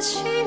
去。